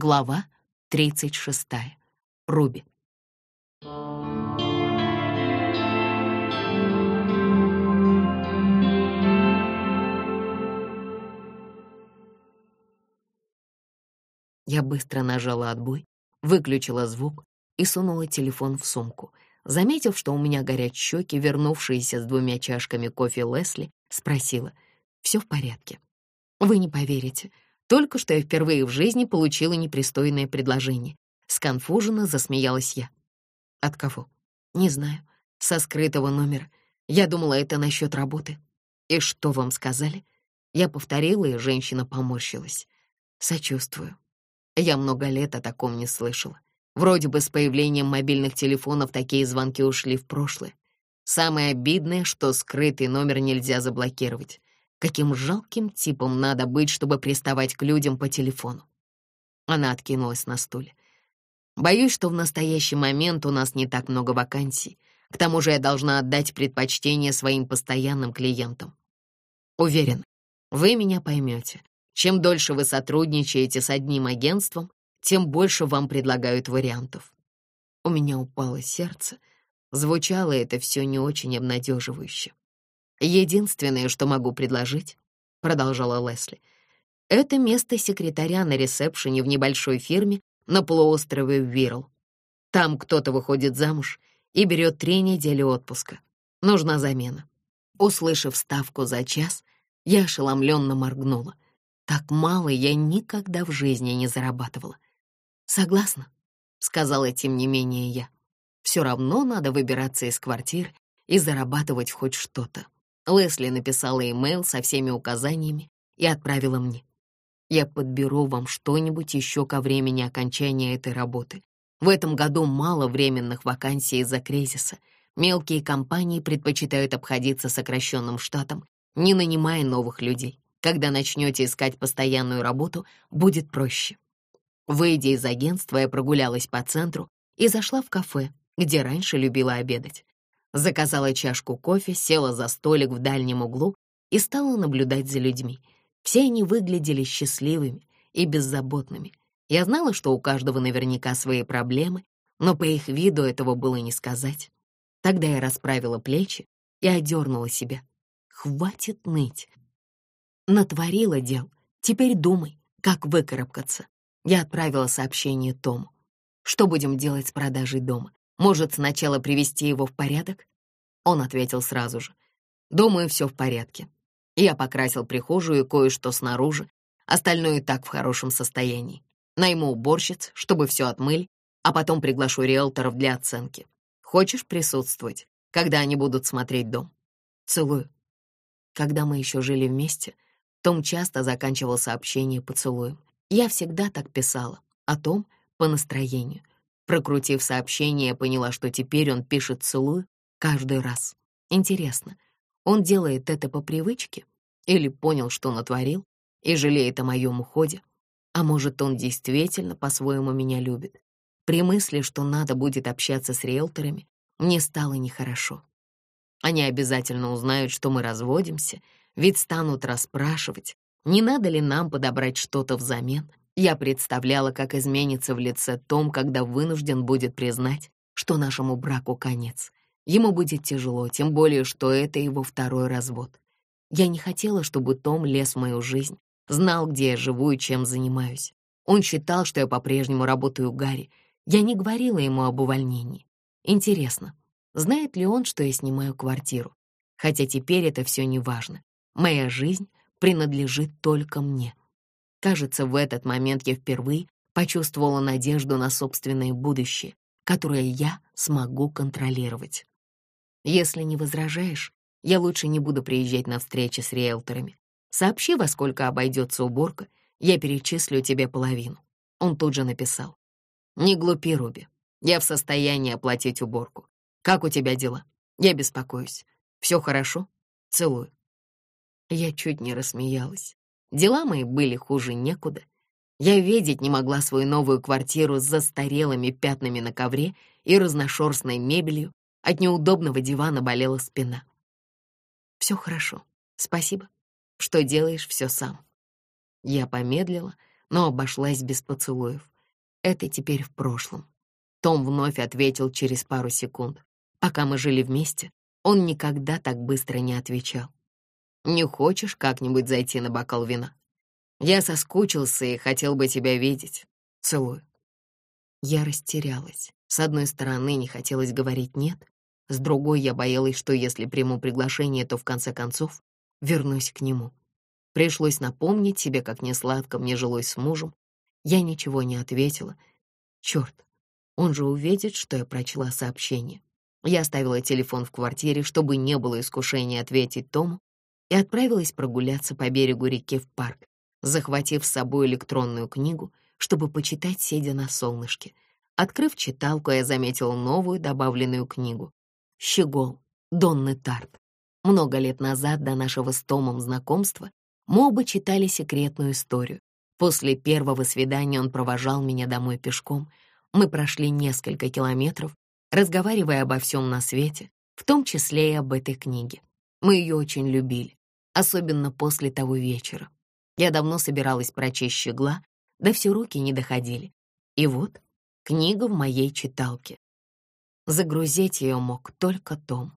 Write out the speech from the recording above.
Глава 36. Руби. Я быстро нажала отбой, выключила звук и сунула телефон в сумку. Заметив, что у меня горят щеки, вернувшиеся с двумя чашками кофе Лесли, спросила, «Все в порядке?» «Вы не поверите, только что я впервые в жизни получила непристойное предложение. Сконфуженно засмеялась я. От кого? Не знаю. Со скрытого номера. Я думала, это насчет работы. И что вам сказали? Я повторила, и женщина поморщилась. Сочувствую. Я много лет о таком не слышала. Вроде бы с появлением мобильных телефонов такие звонки ушли в прошлое. Самое обидное, что скрытый номер нельзя заблокировать. Каким жалким типом надо быть, чтобы приставать к людям по телефону. Она откинулась на стуле. Боюсь, что в настоящий момент у нас не так много вакансий. К тому же я должна отдать предпочтение своим постоянным клиентам. Уверен, вы меня поймете. Чем дольше вы сотрудничаете с одним агентством, тем больше вам предлагают вариантов. У меня упало сердце. Звучало это все не очень обнадеживающе. «Единственное, что могу предложить», — продолжала Лесли, «это место секретаря на ресепшене в небольшой фирме на полуострове Вирл. Там кто-то выходит замуж и берет три недели отпуска. Нужна замена». Услышав ставку за час, я ошеломленно моргнула. Так мало я никогда в жизни не зарабатывала. «Согласна», — сказала тем не менее я. «Все равно надо выбираться из квартир и зарабатывать хоть что-то». Лесли написала имейл со всеми указаниями и отправила мне. Я подберу вам что-нибудь еще ко времени окончания этой работы. В этом году мало временных вакансий из-за кризиса. Мелкие компании предпочитают обходиться сокращенным штатом, не нанимая новых людей. Когда начнете искать постоянную работу, будет проще. Выйдя из агентства, я прогулялась по центру и зашла в кафе, где раньше любила обедать. Заказала чашку кофе, села за столик в дальнем углу и стала наблюдать за людьми. Все они выглядели счастливыми и беззаботными. Я знала, что у каждого наверняка свои проблемы, но по их виду этого было не сказать. Тогда я расправила плечи и одернула себя. Хватит ныть. Натворила дел. Теперь думай, как выкарабкаться. Я отправила сообщение Тому. Что будем делать с продажей дома? Может, сначала привести его в порядок? Он ответил сразу же. Думаю, все в порядке. Я покрасил прихожую и кое-что снаружи. Остальное и так в хорошем состоянии. Найму уборщиц, чтобы все отмыли, а потом приглашу риэлторов для оценки. Хочешь присутствовать, когда они будут смотреть дом? Целую. Когда мы еще жили вместе, Том часто заканчивал сообщение поцелуем. Я всегда так писала, о том по настроению. Прокрутив сообщение, поняла, что теперь он пишет «целую» каждый раз. Интересно, он делает это по привычке или понял, что натворил, и жалеет о моем уходе? А может, он действительно по-своему меня любит? При мысли, что надо будет общаться с риэлторами, мне стало нехорошо. Они обязательно узнают, что мы разводимся, ведь станут расспрашивать, не надо ли нам подобрать что-то взамен, я представляла, как изменится в лице Том, когда вынужден будет признать, что нашему браку конец. Ему будет тяжело, тем более, что это его второй развод. Я не хотела, чтобы Том лез в мою жизнь, знал, где я живу и чем занимаюсь. Он считал, что я по-прежнему работаю у Гарри. Я не говорила ему об увольнении. Интересно, знает ли он, что я снимаю квартиру? Хотя теперь это все не важно. Моя жизнь принадлежит только мне. Кажется, в этот момент я впервые почувствовала надежду на собственное будущее, которое я смогу контролировать. Если не возражаешь, я лучше не буду приезжать на встречи с риэлторами. Сообщи, во сколько обойдется уборка, я перечислю тебе половину. Он тут же написал. Не глупи, Руби. Я в состоянии оплатить уборку. Как у тебя дела? Я беспокоюсь. Все хорошо? Целую. Я чуть не рассмеялась. Дела мои были хуже некуда. Я видеть не могла свою новую квартиру с застарелыми пятнами на ковре и разношерстной мебелью. От неудобного дивана болела спина. «Все хорошо. Спасибо, что делаешь все сам». Я помедлила, но обошлась без поцелуев. Это теперь в прошлом. Том вновь ответил через пару секунд. Пока мы жили вместе, он никогда так быстро не отвечал. «Не хочешь как-нибудь зайти на бокал вина? Я соскучился и хотел бы тебя видеть. Целую». Я растерялась. С одной стороны, не хотелось говорить «нет», с другой я боялась, что если приму приглашение, то в конце концов вернусь к нему. Пришлось напомнить себе, как несладко мне жилось с мужем. Я ничего не ответила. Черт, он же увидит, что я прочла сообщение. Я оставила телефон в квартире, чтобы не было искушения ответить Тому, и отправилась прогуляться по берегу реки в парк, захватив с собой электронную книгу, чтобы почитать, сидя на солнышке. Открыв читалку, я заметила новую добавленную книгу «Щегол» Донны Тарт. Много лет назад, до нашего с Томом знакомства, мы оба читали секретную историю. После первого свидания он провожал меня домой пешком — мы прошли несколько километров, разговаривая обо всем на свете, в том числе и об этой книге. Мы ее очень любили, особенно после того вечера. Я давно собиралась прочесть «Щегла», да все руки не доходили. И вот книга в моей читалке. Загрузить ее мог только Том.